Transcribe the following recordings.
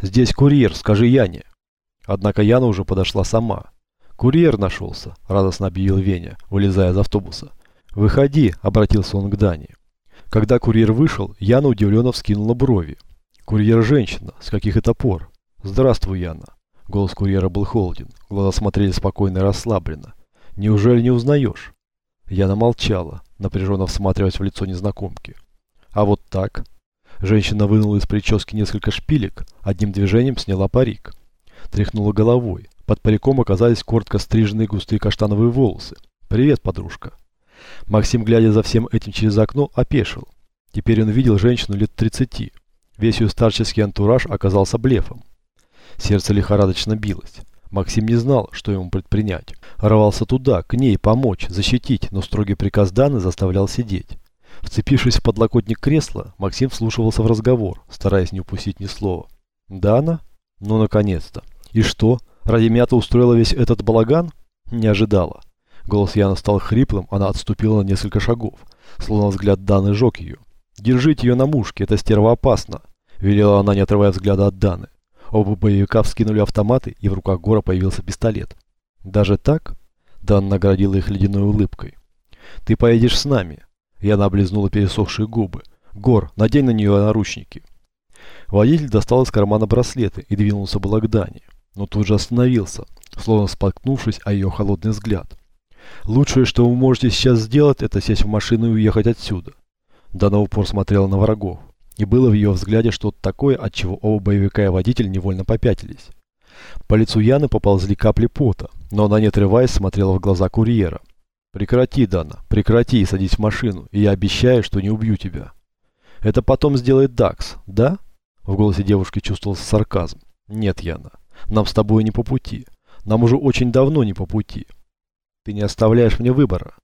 «Здесь курьер, скажи Яне». Однако Яна уже подошла сама. «Курьер нашелся», – радостно объявил Веня, вылезая из автобуса. «Выходи», – обратился он к Дане. Когда курьер вышел, Яна удивленно вскинула брови. «Курьер женщина. С каких это пор?» «Здравствуй, Яна». Голос курьера был холоден. Глаза смотрели спокойно и расслабленно. «Неужели не узнаешь?» Яна молчала, напряженно всматриваясь в лицо незнакомки. «А вот так?» Женщина вынула из прически несколько шпилек, одним движением сняла парик. Тряхнула головой. Под париком оказались коротко стриженные густые каштановые волосы. «Привет, подружка». Максим, глядя за всем этим через окно, опешил. Теперь он видел женщину лет 30. Весь ее старческий антураж оказался блефом. Сердце лихорадочно билось. Максим не знал, что ему предпринять. Рвался туда, к ней, помочь, защитить, но строгий приказ Даны заставлял сидеть. Вцепившись в подлокотник кресла, Максим вслушивался в разговор, стараясь не упустить ни слова. «Дана? Ну, наконец-то. И что? Ради меня ты устроила весь этот балаган?» Не ожидала. Голос Яны стал хриплым, она отступила на несколько шагов, словно взгляд Даны жег ее. «Держите ее на мушке, эта стерва опасна», – велела она, не отрывая взгляда от Даны. Оба боевика вскинули автоматы, и в руках Гора появился пистолет. «Даже так?» – Дан наградила их ледяной улыбкой. «Ты поедешь с нами». Яна облизнула пересохшие губы. «Гор, надень на нее наручники». Водитель достал из кармана браслеты и двинулся было к Дане, но тут же остановился, словно споткнувшись о ее холодный взгляд. Лучшее, что вы можете сейчас сделать, это сесть в машину и уехать отсюда. Дана упор смотрела на врагов. И было в ее взгляде что-то такое, от чего оба боевика и водитель невольно попятились. По лицу Яны поползли капли пота, но она, не отрываясь, смотрела в глаза курьера. «Прекрати, Дана, прекрати и садись в машину, и я обещаю, что не убью тебя». «Это потом сделает Дакс, да?» В голосе девушки чувствовался сарказм. «Нет, Яна, нам с тобой не по пути. Нам уже очень давно не по пути. Ты не оставляешь мне выбора.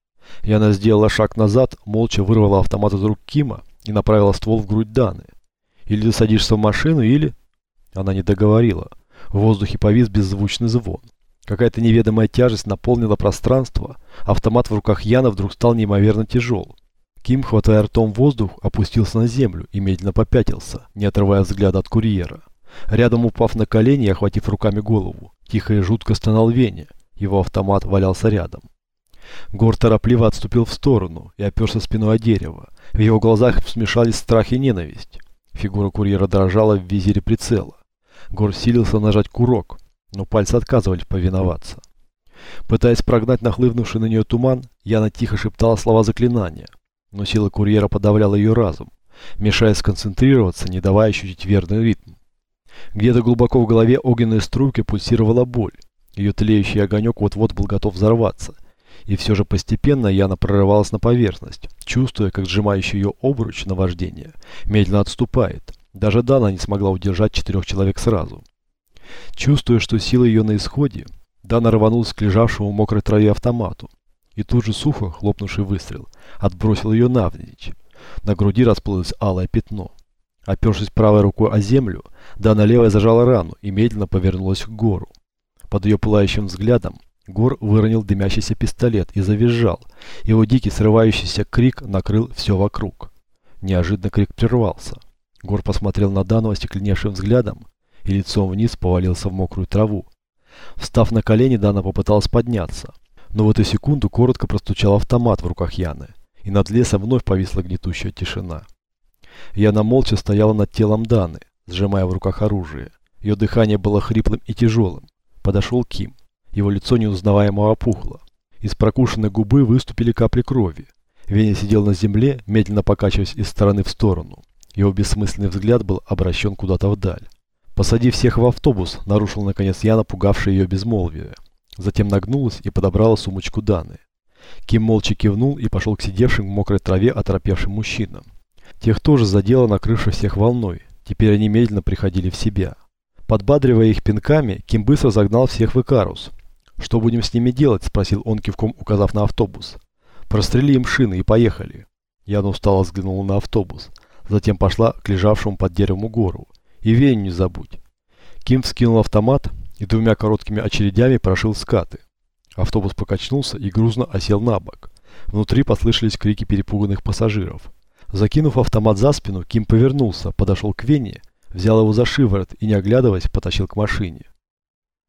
Яна сделала шаг назад, молча вырвала автомат из рук Кима и направила ствол в грудь Даны. Или ты садишься в машину, или... Она не договорила. В воздухе повис беззвучный звон. Какая-то неведомая тяжесть наполнила пространство. Автомат в руках Яна вдруг стал неимоверно тяжел. Ким, хватая ртом воздух, опустился на землю и медленно попятился, не отрывая взгляда от курьера. Рядом упав на колени и охватив руками голову, тихо и жутко стонал Веня. Его автомат валялся рядом. Гор торопливо отступил в сторону и оперся спиной о дерево. В его глазах смешались страх и ненависть. Фигура курьера дрожала в визире прицела. Гор силился нажать курок, но пальцы отказывались повиноваться. Пытаясь прогнать нахлынувший на нее туман, Яна тихо шептала слова заклинания, но сила курьера подавляла ее разум, мешая сконцентрироваться, не давая ощутить верный ритм. Где-то глубоко в голове огненной струйки пульсировала боль, ее тлеющий огонек вот-вот был готов взорваться. И все же постепенно Яна прорывалась на поверхность, чувствуя, как сжимающий ее обруч на вождение медленно отступает. Даже Дана не смогла удержать четырех человек сразу. Чувствуя, что сила ее на исходе, Дана рванулась к лежавшему в мокрой траве автомату. И тут же сухо, хлопнувший выстрел, отбросил ее навзничь. На груди расплылось алое пятно. Опершись правой рукой о землю, Дана левой зажала рану и медленно повернулась к гору. Под ее пылающим взглядом Гор выронил дымящийся пистолет и завизжал. Его дикий срывающийся крик накрыл все вокруг. Неожиданно крик прервался. Гор посмотрел на Дану остекленевшим взглядом и лицом вниз повалился в мокрую траву. Встав на колени, Дана попыталась подняться. Но в эту секунду коротко простучал автомат в руках Яны, и над лесом вновь повисла гнетущая тишина. Яна молча стояла над телом Даны, сжимая в руках оружие. Ее дыхание было хриплым и тяжелым. Подошел Ким. Его лицо неузнаваемо опухло. Из прокушенной губы выступили капли крови. Веня сидел на земле, медленно покачиваясь из стороны в сторону. Его бессмысленный взгляд был обращен куда-то вдаль. «Посади всех в автобус», – нарушил наконец я, напугавший ее безмолвие. Затем нагнулась и подобрала сумочку Даны. Ким молча кивнул и пошел к сидевшим в мокрой траве оторопевшим мужчинам. Тех тоже задело накрывшей всех волной. Теперь они медленно приходили в себя. Подбадривая их пинками, Ким быстро загнал всех в Икарус. «Что будем с ними делать?» – спросил он, кивком указав на автобус. «Прострели им шины и поехали». Яна устало взглянула на автобус. Затем пошла к лежавшему под деревом гору. «И Веню не забудь». Ким вскинул автомат и двумя короткими очередями прошил скаты. Автобус покачнулся и грузно осел на бок. Внутри послышались крики перепуганных пассажиров. Закинув автомат за спину, Ким повернулся, подошел к Вене взял его за шиворот и, не оглядываясь, потащил к машине.